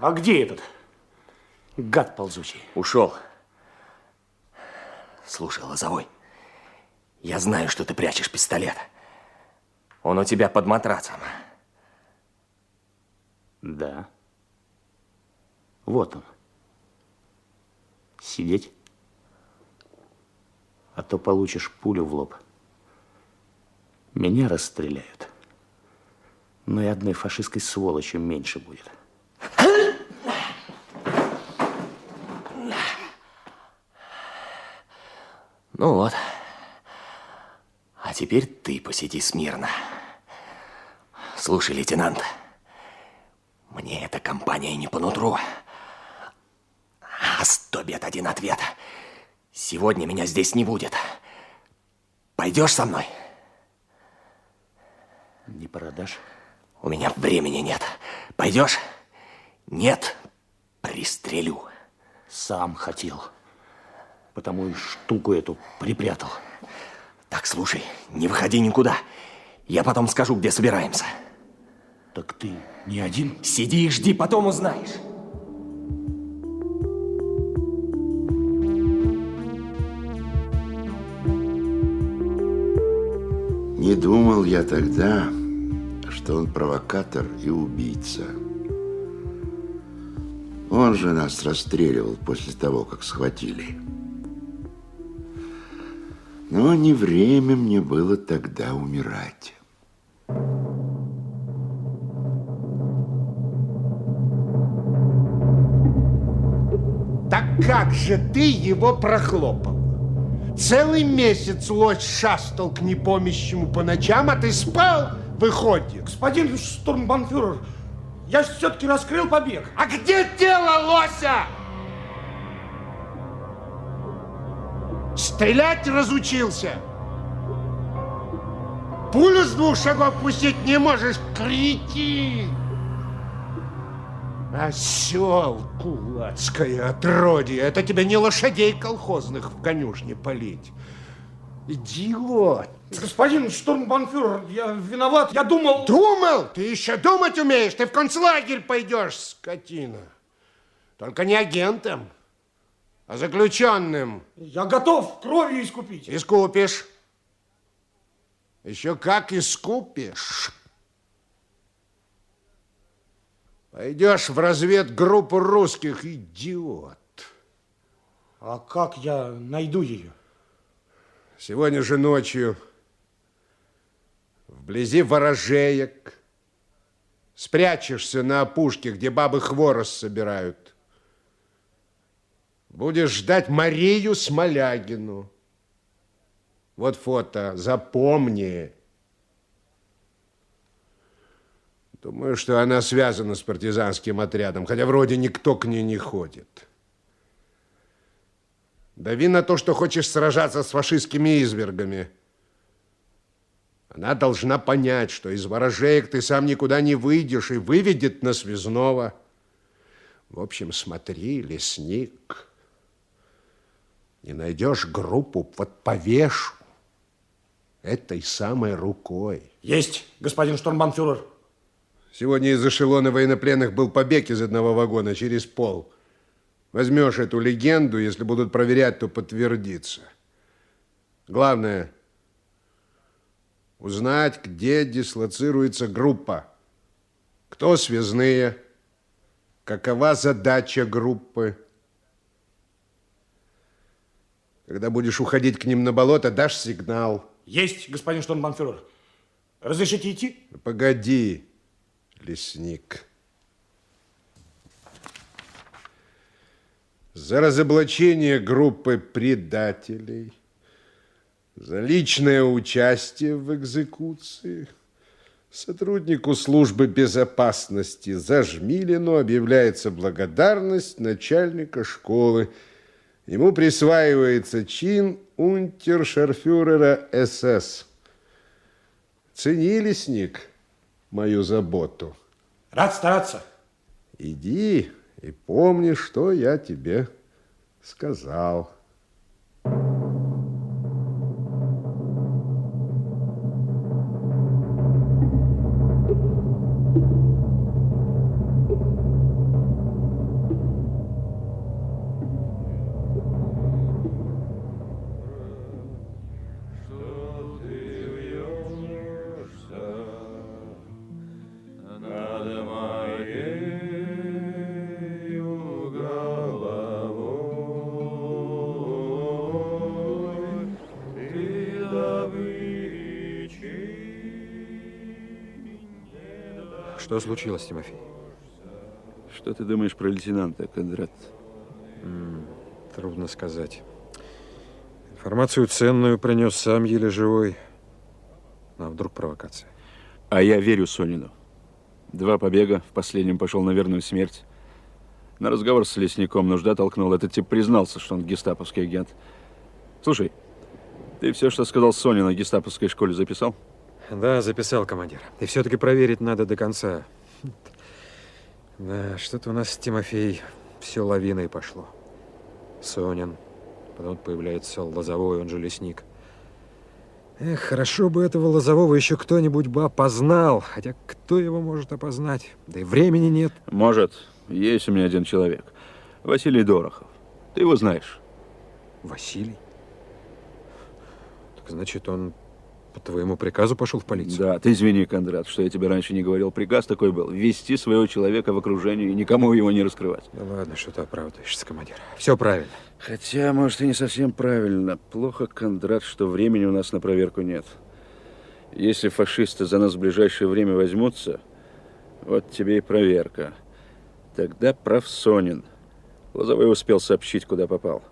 А где этот гад ползучий? Ушел. Слушай, Лозовой, я знаю, что ты прячешь пистолет. Он у тебя под матрацем. Да. Вот он. Сидеть? А то получишь пулю в лоб. Меня расстреляют. Но и одной фашистской сволочи меньше будет. Ну вот. А теперь ты посиди смирно. Слушай, лейтенант, мне эта компания не по нутру. А сто бед один ответ. Сегодня меня здесь не будет. Пойдешь со мной? Не продашь? У меня времени нет. Пойдешь? Нет, пристрелю. Сам хотел. Потому и штуку эту припрятал. Так, слушай, не выходи никуда. Я потом скажу, где собираемся. Так ты не один? Сиди и жди, потом узнаешь. Не думал я тогда, что он провокатор и убийца. Он же нас расстреливал после того, как схватили. Но не время мне было тогда умирать. Так как же ты его прохлопал? Целый месяц лось шастал к непомещему по ночам, а ты спал, выходит. Господин штурмбанфюрер, я все-таки раскрыл побег. А где тело лося? Стрелять разучился. Пулю с двух шагов пустить не можешь, кретин. Осел кулацкое отродье. Это тебе не лошадей колхозных в конюшне полить. Идиот. Господин штурмбанфюрер, я виноват. Я думал... Думал? Ты еще думать умеешь? Ты в концлагерь пойдешь, скотина. Только не агентом, а заключенным. Я готов кровью искупить. Искупишь. Еще как искупишь. Пойдешь в разведгруппу русских, идиот. А как я найду ее? Сегодня же ночью вблизи ворожеек спрячешься на опушке, где бабы хворост собирают. Будешь ждать Марию Смолягину. Вот фото, запомни. Думаю, что она связана с партизанским отрядом, хотя вроде никто к ней не ходит. Дави на то, что хочешь сражаться с фашистскими извергами. Она должна понять, что из ворожеек ты сам никуда не выйдешь и выведет на связного. В общем, смотри, лесник, не найдешь группу под повешу этой самой рукой. Есть, господин штурмбанфюрер. Сегодня из эшелона военнопленных был побег из одного вагона через пол. Возьмешь эту легенду, если будут проверять, то подтвердится. Главное, узнать, где дислоцируется группа, кто связные, какова задача группы. Когда будешь уходить к ним на болото, дашь сигнал. Есть, господин штурмбанфюрер. Разрешите идти? Погоди лесник. За разоблачение группы предателей, за личное участие в экзекуции сотруднику службы безопасности Зажмилину объявляется благодарность начальника школы. Ему присваивается чин унтершарфюрера СС. Цени, лесник, мою заботу. Рад стараться. Иди и помни, что я тебе сказал. Что случилось, Тимофей? Что ты думаешь про лейтенанта, Кондрат? Трудно сказать. Информацию ценную принес сам еле живой. Ну, а вдруг провокация? А я верю Сонину. Два побега, в последнем пошел на верную смерть. На разговор с лесником нужда толкнул. Этот тип признался, что он гестаповский агент. Слушай, ты все, что сказал Сонин о гестаповской школе, записал? Да, записал, командир. И все-таки проверить надо до конца. Да, что-то у нас, Тимофей, все лавиной пошло. Сонин, потом появляется Лозовой, он же лесник. Эх, хорошо бы этого Лозового еще кто-нибудь бы опознал. Хотя кто его может опознать? Да и времени нет. Может. Есть у меня один человек. Василий Дорохов. Ты его знаешь. Василий? Так значит, он по твоему приказу пошел в полицию? Да, ты извини, Кондрат, что я тебе раньше не говорил. Приказ такой был. Ввести своего человека в окружение и никому его не раскрывать. Да ладно, что ты оправдываешься, командир. Все правильно. Хотя, может, и не совсем правильно. Плохо, Кондрат, что времени у нас на проверку нет. Если фашисты за нас в ближайшее время возьмутся, вот тебе и проверка. Тогда прав Сонин. Лозовой успел сообщить, куда попал.